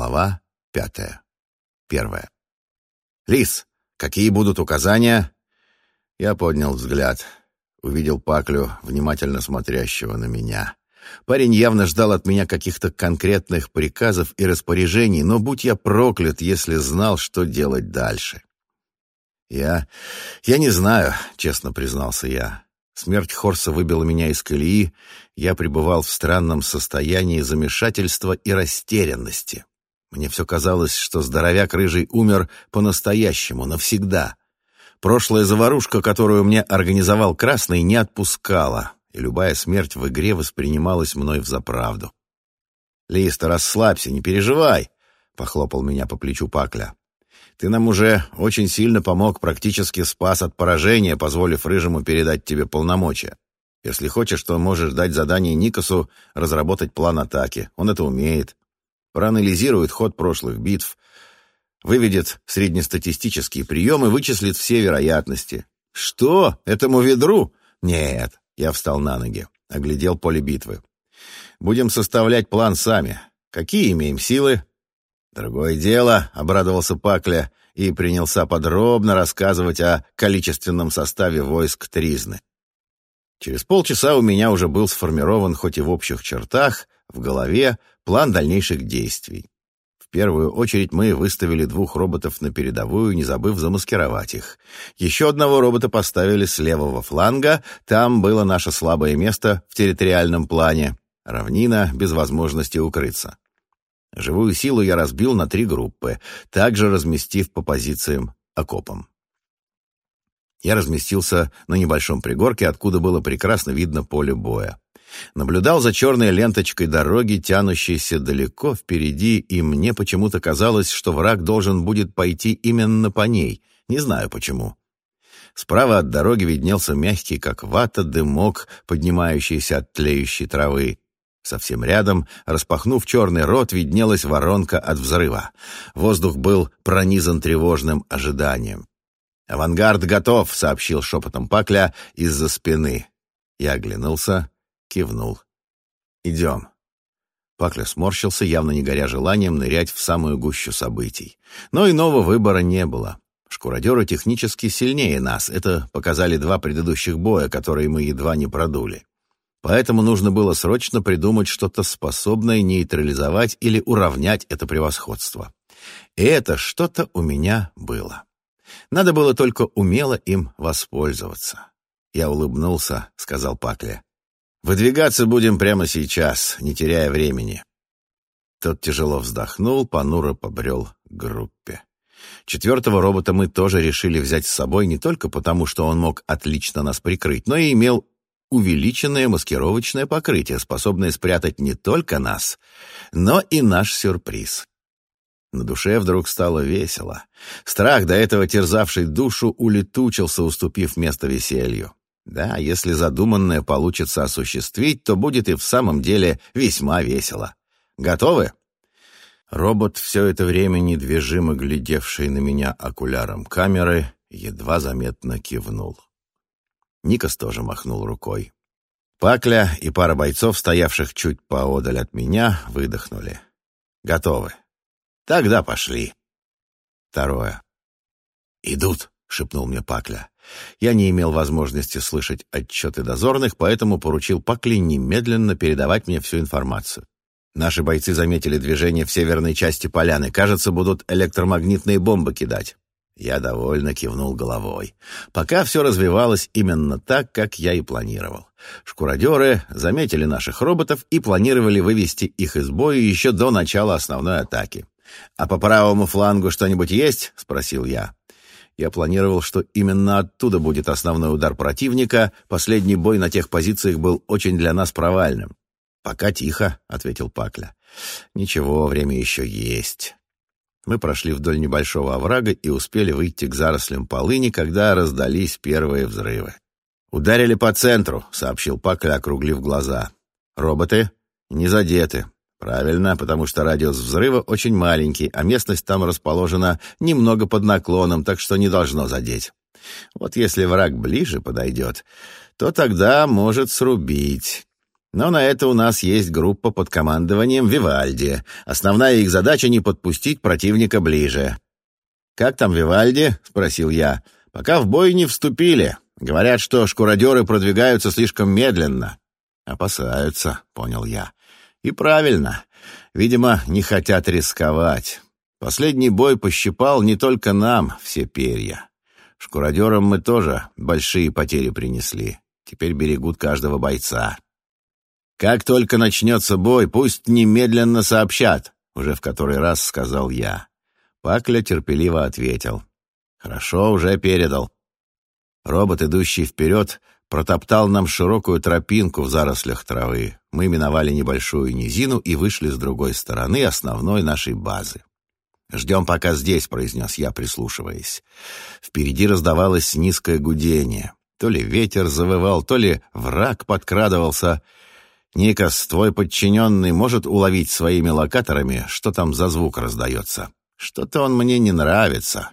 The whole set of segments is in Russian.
Глава пятая. Первая. «Лис, какие будут указания?» Я поднял взгляд. Увидел Паклю, внимательно смотрящего на меня. Парень явно ждал от меня каких-то конкретных приказов и распоряжений, но будь я проклят, если знал, что делать дальше. «Я... я не знаю», — честно признался я. Смерть Хорса выбила меня из колеи, я пребывал в странном состоянии замешательства и растерянности. Мне все казалось, что здоровяк рыжий умер по-настоящему, навсегда. Прошлая заварушка, которую мне организовал Красный, не отпускала, и любая смерть в игре воспринималась мной взаправду. «Листа, расслабься, не переживай», — похлопал меня по плечу Пакля. «Ты нам уже очень сильно помог, практически спас от поражения, позволив Рыжему передать тебе полномочия. Если хочешь, то можешь дать задание Никосу разработать план атаки. Он это умеет проанализирует ход прошлых битв, выведет среднестатистические приемы, вычислит все вероятности. Что? Этому ведру? Нет. Я встал на ноги, оглядел поле битвы. Будем составлять план сами. Какие имеем силы? Другое дело, обрадовался Пакля и принялся подробно рассказывать о количественном составе войск Тризны. Через полчаса у меня уже был сформирован, хоть и в общих чертах, в голове план дальнейших действий. В первую очередь мы выставили двух роботов на передовую, не забыв замаскировать их. Еще одного робота поставили с левого фланга, там было наше слабое место в территориальном плане, равнина без возможности укрыться. Живую силу я разбил на три группы, также разместив по позициям окопам. Я разместился на небольшом пригорке, откуда было прекрасно видно поле боя. Наблюдал за черной ленточкой дороги, тянущейся далеко впереди, и мне почему-то казалось, что враг должен будет пойти именно по ней. Не знаю почему. Справа от дороги виднелся мягкий, как вата, дымок, поднимающийся от тлеющей травы. Совсем рядом, распахнув черный рот, виднелась воронка от взрыва. Воздух был пронизан тревожным ожиданием. «Авангард готов», — сообщил шепотом Пакля из-за спины. Я оглянулся кивнул. «Идем». Пакля сморщился, явно не горя желанием нырять в самую гущу событий. Но иного выбора не было. Шкуродеры технически сильнее нас. Это показали два предыдущих боя, которые мы едва не продули. Поэтому нужно было срочно придумать что-то способное нейтрализовать или уравнять это превосходство. И это что-то у меня было. Надо было только умело им воспользоваться. Я улыбнулся, сказал Пакле. Выдвигаться будем прямо сейчас, не теряя времени. Тот тяжело вздохнул, понуро побрел к группе. Четвертого робота мы тоже решили взять с собой не только потому, что он мог отлично нас прикрыть, но и имел увеличенное маскировочное покрытие, способное спрятать не только нас, но и наш сюрприз. На душе вдруг стало весело. Страх, до этого терзавший душу, улетучился, уступив место веселью. Да, если задуманное получится осуществить, то будет и в самом деле весьма весело. Готовы? Робот, все это время недвижимо глядевший на меня окуляром камеры, едва заметно кивнул. Никас тоже махнул рукой. Пакля и пара бойцов, стоявших чуть поодаль от меня, выдохнули. Готовы. Тогда пошли. Второе. «Идут», — шепнул мне Пакля. Я не имел возможности слышать отчеты дозорных, поэтому поручил Пакли немедленно передавать мне всю информацию. Наши бойцы заметили движение в северной части поляны. Кажется, будут электромагнитные бомбы кидать. Я довольно кивнул головой. Пока все развивалось именно так, как я и планировал. Шкуродеры заметили наших роботов и планировали вывести их из боя еще до начала основной атаки. «А по правому флангу что-нибудь есть?» — спросил я. Я планировал, что именно оттуда будет основной удар противника. Последний бой на тех позициях был очень для нас провальным. «Пока тихо», — ответил Пакля. «Ничего, время еще есть». Мы прошли вдоль небольшого оврага и успели выйти к зарослям полыни, когда раздались первые взрывы. «Ударили по центру», — сообщил Пакля, округлив глаза. «Роботы не задеты. Правильно, потому что радиус взрыва очень маленький, а местность там расположена немного под наклоном, так что не должно задеть. Вот если враг ближе подойдет, то тогда может срубить. Но на это у нас есть группа под командованием Вивальди. Основная их задача — не подпустить противника ближе. «Как там Вивальди?» — спросил я. «Пока в бой не вступили. Говорят, что шкуродеры продвигаются слишком медленно». «Опасаются», — понял я. «И правильно. Видимо, не хотят рисковать. Последний бой пощипал не только нам все перья. Шкуродерам мы тоже большие потери принесли. Теперь берегут каждого бойца». «Как только начнется бой, пусть немедленно сообщат», — уже в который раз сказал я. Пакля терпеливо ответил. «Хорошо, уже передал». Робот, идущий вперед, протоптал нам широкую тропинку в зарослях травы. Мы миновали небольшую низину и вышли с другой стороны основной нашей базы. «Ждем пока здесь», — произнес я, прислушиваясь. Впереди раздавалось низкое гудение. То ли ветер завывал, то ли враг подкрадывался — «Никас, твой подчиненный может уловить своими локаторами, что там за звук раздается? Что-то он мне не нравится».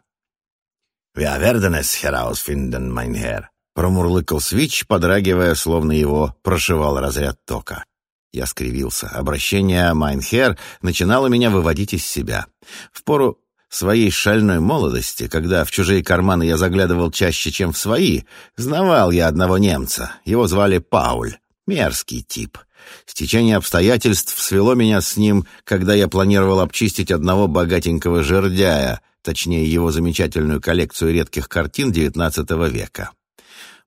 «Wir werden es herausfinden, mein Herr», — промурлыкал Свич, подрагивая, словно его прошивал разряд тока. Я скривился. Обращение «Mein Herr» начинало меня выводить из себя. В пору своей шальной молодости, когда в чужие карманы я заглядывал чаще, чем в свои, знавал я одного немца. Его звали Пауль. Мерзкий тип. Стечение обстоятельств свело меня с ним, когда я планировал обчистить одного богатенького жердяя, точнее его замечательную коллекцию редких картин XIX века.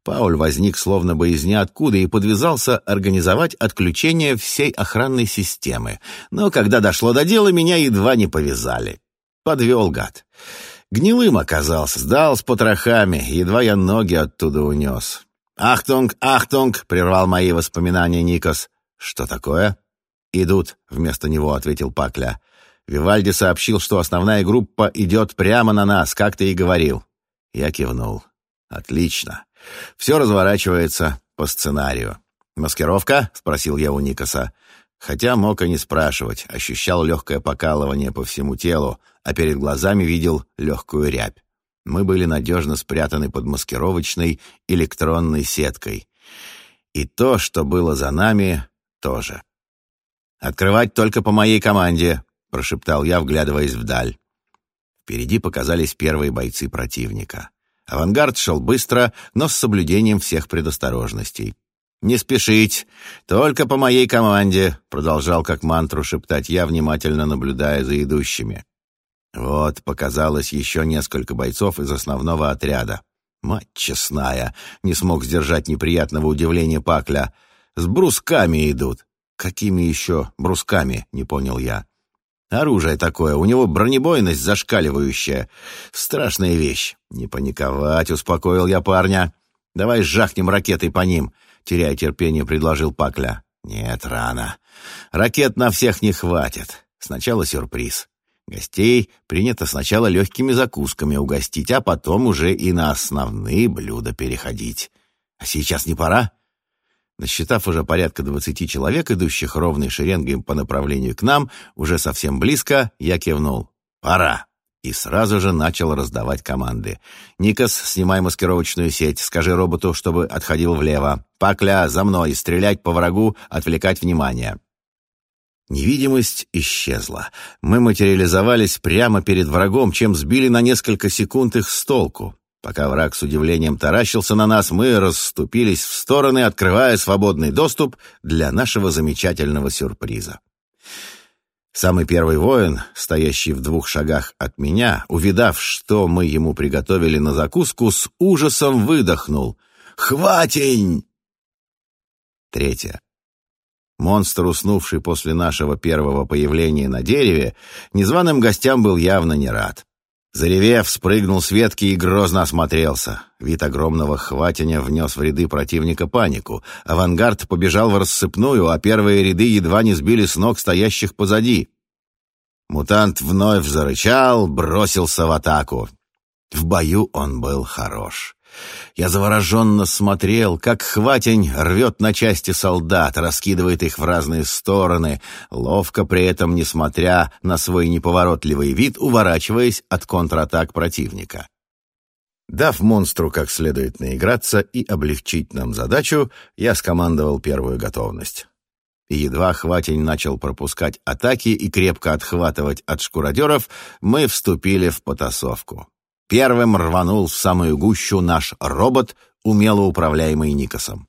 Пауль возник словно бы из ниоткуда и подвязался организовать отключение всей охранной системы. Но когда дошло до дела, меня едва не повязали. Подвел гад. Гнилым оказался, сдал с потрохами, едва я ноги оттуда унес. «Achtung, Achtung!» — прервал мои воспоминания Никос. «Что такое?» «Идут», — вместо него ответил Пакля. «Вивальди сообщил, что основная группа идет прямо на нас, как ты и говорил». Я кивнул. «Отлично. Все разворачивается по сценарию». «Маскировка?» — спросил я у Никаса. Хотя мог и не спрашивать, ощущал легкое покалывание по всему телу, а перед глазами видел легкую рябь. Мы были надежно спрятаны под маскировочной электронной сеткой. И то, что было за нами, тоже. «Открывать только по моей команде», — прошептал я, вглядываясь вдаль. Впереди показались первые бойцы противника. Авангард шел быстро, но с соблюдением всех предосторожностей. «Не спешить, только по моей команде», — продолжал как мантру шептать я, внимательно наблюдая за идущими. Вот показалось еще несколько бойцов из основного отряда. Мать честная, не смог сдержать неприятного удивления Пакля — с брусками идут. Какими еще брусками, не понял я. Оружие такое, у него бронебойность зашкаливающая. Страшная вещь. Не паниковать, успокоил я парня. Давай жахнем ракетой по ним, теряя терпение, предложил Пакля. Нет, рано. Ракет на всех не хватит. Сначала сюрприз. Гостей принято сначала легкими закусками угостить, а потом уже и на основные блюда переходить. А сейчас не пора? Насчитав уже порядка двадцати человек, идущих ровной шеренгой по направлению к нам, уже совсем близко, я кивнул. «Пора!» И сразу же начал раздавать команды. «Никас, снимай маскировочную сеть. Скажи роботу, чтобы отходил влево. Пакля, за мной. Стрелять по врагу, отвлекать внимание». Невидимость исчезла. Мы материализовались прямо перед врагом, чем сбили на несколько секунд их с толку. Пока враг с удивлением таращился на нас, мы расступились в стороны, открывая свободный доступ для нашего замечательного сюрприза. Самый первый воин, стоящий в двух шагах от меня, увидав, что мы ему приготовили на закуску, с ужасом выдохнул. «Хватень!» Третье. Монстр, уснувший после нашего первого появления на дереве, незваным гостям был явно не рад. Заревев, спрыгнул с ветки и грозно осмотрелся. Вид огромного хватиня внес в ряды противника панику. Авангард побежал в рассыпную, а первые ряды едва не сбили с ног стоящих позади. Мутант вновь зарычал, бросился в атаку. В бою он был хорош. Я завороженно смотрел, как хватень рвет на части солдат, раскидывает их в разные стороны, ловко при этом, несмотря на свой неповоротливый вид, уворачиваясь от контратак противника. Дав монстру как следует наиграться и облегчить нам задачу, я скомандовал первую готовность. И едва Хватень начал пропускать атаки и крепко отхватывать от шкуродеров, мы вступили в потасовку. Первым рванул в самую гущу наш робот, умело управляемый Никосом.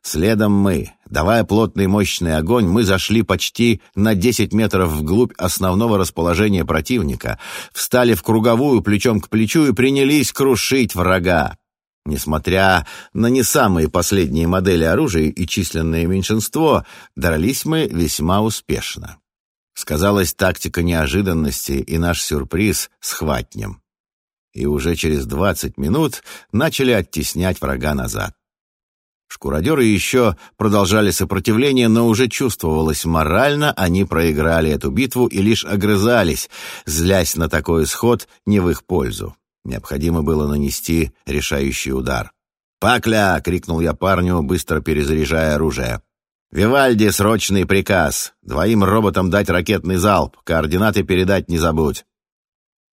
Следом мы, давая плотный мощный огонь, мы зашли почти на 10 метров вглубь основного расположения противника, встали в круговую плечом к плечу и принялись крушить врага. Несмотря на не самые последние модели оружия и численное меньшинство, дрались мы весьма успешно. Сказалась тактика неожиданности и наш сюрприз с хватнем. И уже через 20 минут начали оттеснять врага назад. Шкуродеры еще продолжали сопротивление, но уже чувствовалось морально, они проиграли эту битву и лишь огрызались, злясь на такой исход не в их пользу. Необходимо было нанести решающий удар. «Пакля!» — крикнул я парню, быстро перезаряжая оружие. «Вивальди, срочный приказ! Двоим роботам дать ракетный залп, координаты передать не забудь!»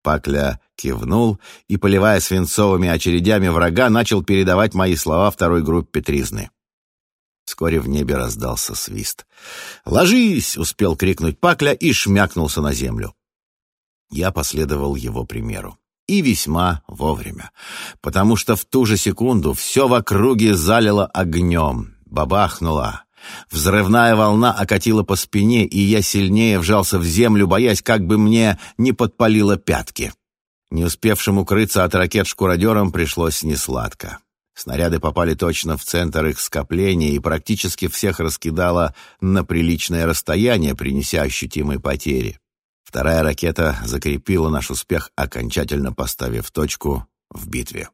Пакля кивнул и, поливая свинцовыми очередями врага, начал передавать мои слова второй группе Тризны. Вскоре в небе раздался свист. «Ложись!» — успел крикнуть Пакля и шмякнулся на землю. Я последовал его примеру. И весьма вовремя, потому что в ту же секунду все в округе залило огнем, бабахнуло, Взрывная волна окатила по спине, и я сильнее вжался в землю, боясь, как бы мне не подпалило пятки. Не успевшим укрыться от ракет шкуродерам пришлось несладко. Снаряды попали точно в центр их скопления и практически всех раскидало на приличное расстояние, принеся ощутимые потери. Вторая ракета закрепила наш успех, окончательно поставив точку в битве.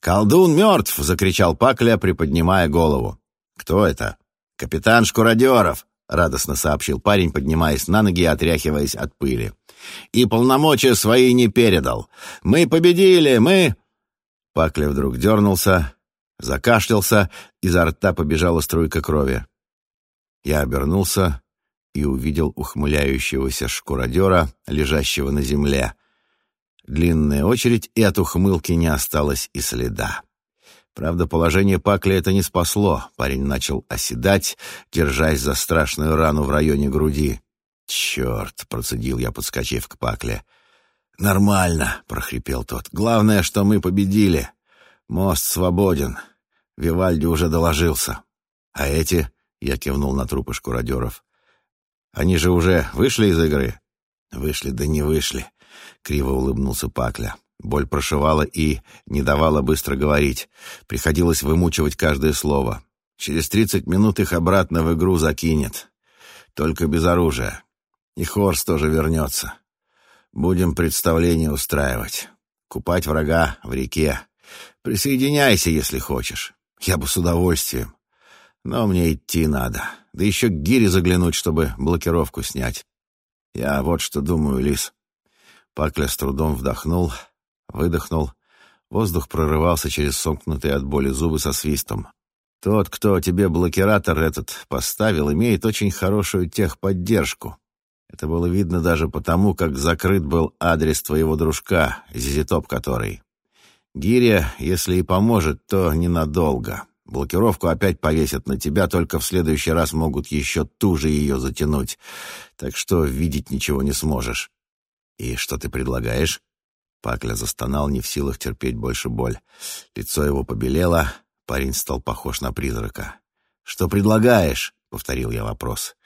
«Колдун мертв!» — закричал Пакля, приподнимая голову. «Кто это?» «Капитан Шкуродеров», — радостно сообщил парень, поднимаясь на ноги и отряхиваясь от пыли. «И полномочия свои не передал. Мы победили, мы...» Пакля вдруг дернулся, закашлялся, изо рта побежала струйка крови. Я обернулся и увидел ухмыляющегося шкуродера, лежащего на земле. Длинная очередь, и от ухмылки не осталось и следа. Правда, положение Пакля это не спасло. Парень начал оседать, держась за страшную рану в районе груди. «Черт!» — процедил я, подскочив к Пакле. «Нормально!» — прохрипел тот. «Главное, что мы победили. Мост свободен. Вивальди уже доложился. А эти...» — я кивнул на трупы шкуродеров. «Они же уже вышли из игры?» «Вышли, да не вышли!» — криво улыбнулся Пакля. Боль прошивала и не давала быстро говорить. Приходилось вымучивать каждое слово. Через тридцать минут их обратно в игру закинет. Только без оружия. И Хорс тоже вернется. Будем представление устраивать. Купать врага в реке. Присоединяйся, если хочешь. Я бы с удовольствием. Но мне идти надо. Да еще к гире заглянуть, чтобы блокировку снять. Я вот что думаю, Лис. Пакля с трудом вдохнул — Выдохнул. Воздух прорывался через сомкнутые от боли зубы со свистом. Тот, кто тебе блокиратор этот поставил, имеет очень хорошую техподдержку. Это было видно даже потому, как закрыт был адрес твоего дружка, зизитоп который. Гиря, если и поможет, то ненадолго. Блокировку опять повесят на тебя, только в следующий раз могут еще туже ее затянуть. Так что видеть ничего не сможешь. И что ты предлагаешь? Пакля застонал, не в силах терпеть больше боль. Лицо его побелело, парень стал похож на призрака. «Что предлагаешь?» — повторил я вопрос.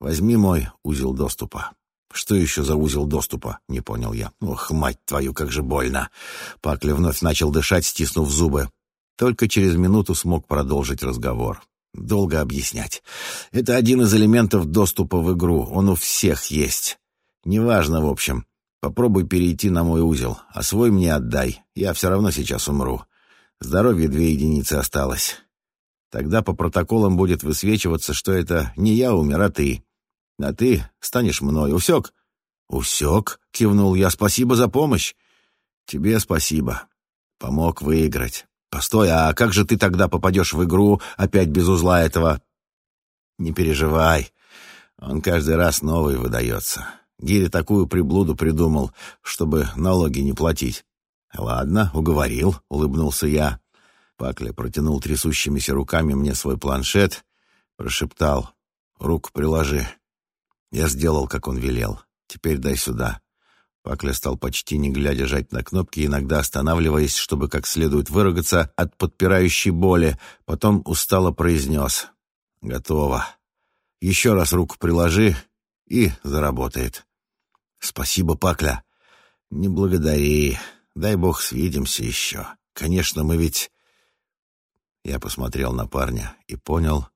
«Возьми мой узел доступа». «Что еще за узел доступа?» — не понял я. «Ох, мать твою, как же больно!» Пакля вновь начал дышать, стиснув зубы. Только через минуту смог продолжить разговор. Долго объяснять. Это один из элементов доступа в игру. Он у всех есть. Неважно, в общем. Попробуй перейти на мой узел, а свой мне отдай. Я все равно сейчас умру. Здоровье две единицы осталось. Тогда по протоколам будет высвечиваться, что это не я умер, а ты. А ты станешь мной. Усек? Усек, кивнул я. Спасибо за помощь. Тебе спасибо. Помог выиграть. Постой, а как же ты тогда попадешь в игру опять без узла этого? Не переживай. Он каждый раз новый выдается. Гири такую приблуду придумал, чтобы налоги не платить. «Ладно, уговорил», — улыбнулся я. Пакля протянул трясущимися руками мне свой планшет, прошептал. руку приложи». Я сделал, как он велел. «Теперь дай сюда». Пакля стал почти не глядя жать на кнопки, иногда останавливаясь, чтобы как следует выругаться от подпирающей боли. Потом устало произнес. «Готово. Еще раз руку приложи, и заработает». «Спасибо, Пакля». «Не благодари. Дай бог свидимся еще. Конечно, мы ведь...» Я посмотрел на парня и понял,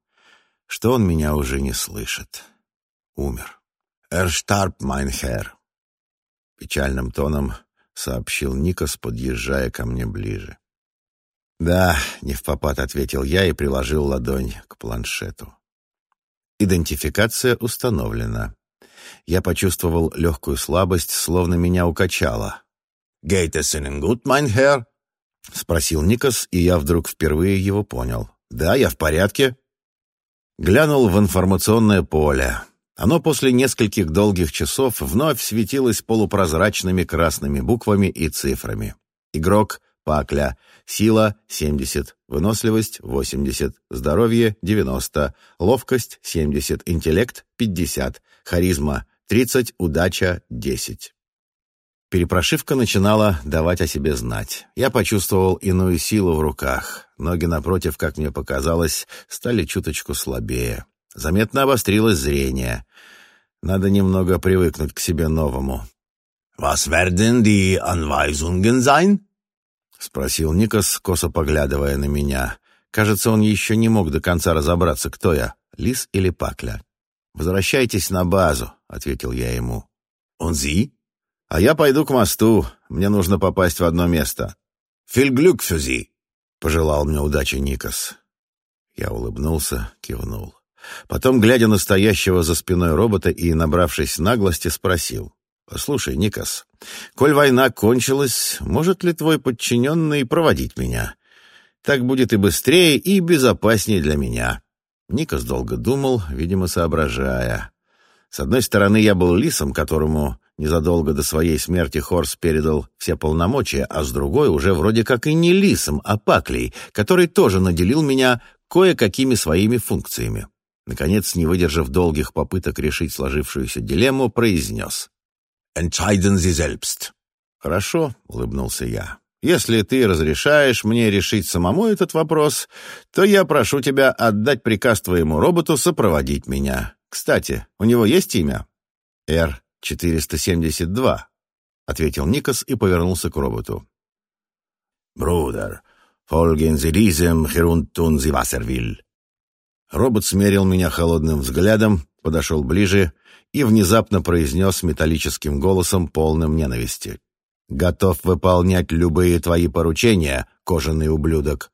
что он меня уже не слышит. Умер. «Er starb, mein Herr», Печальным тоном сообщил Никос, подъезжая ко мне ближе. «Да», — не в попад ответил я и приложил ладонь к планшету. Идентификация установлена. Я почувствовал легкую слабость, словно меня укачало. «Geht es Ihnen gut, mein Herr?» — спросил Никос, и я вдруг впервые его понял. «Да, я в порядке». Глянул в информационное поле. Оно после нескольких долгих часов вновь светилось полупрозрачными красными буквами и цифрами. Игрок — Пакля. Сила — 70. Выносливость — 80. Здоровье — 90. Ловкость — 70. Интеллект — 50. Харизма — 30. Удача — 10. Перепрошивка начинала давать о себе знать. Я почувствовал иную силу в руках. Ноги, напротив, как мне показалось, стали чуточку слабее. Заметно обострилось зрение. Надо немного привыкнуть к себе новому. «Was werden die Anweisungen sein?» — спросил Никос, косо поглядывая на меня. Кажется, он еще не мог до конца разобраться, кто я, лис или пакля. «Возвращайтесь на базу», — ответил я ему. «Он зи?» «А я пойду к мосту. Мне нужно попасть в одно место». «Viel Glück für Sie», — пожелал мне удачи Никос. Я улыбнулся, кивнул. Потом, глядя на стоящего за спиной робота и, набравшись наглости, спросил. «Послушай, Никас, коль война кончилась, может ли твой подчиненный проводить меня? Так будет и быстрее, и безопаснее для меня». Никас долго думал, видимо, соображая. С одной стороны, я был лисом, которому незадолго до своей смерти Хорс передал все полномочия, а с другой уже вроде как и не лисом, а паклей, который тоже наделил меня кое-какими своими функциями. Наконец, не выдержав долгих попыток решить сложившуюся дилемму, произнес. «Entscheiden Sie selbst». «Хорошо», — улыбнулся я. «Если ты разрешаешь мне решить самому этот вопрос, то я прошу тебя отдать приказ твоему роботу сопроводить меня. Кстати, у него есть имя?» «Р-472», — ответил Никос и повернулся к роботу. «Брудер, Sie, was er will». Робот смерил меня холодным взглядом, подошел ближе и внезапно произнес металлическим голосом, полным ненависти. «Готов выполнять любые твои поручения, кожаный ублюдок».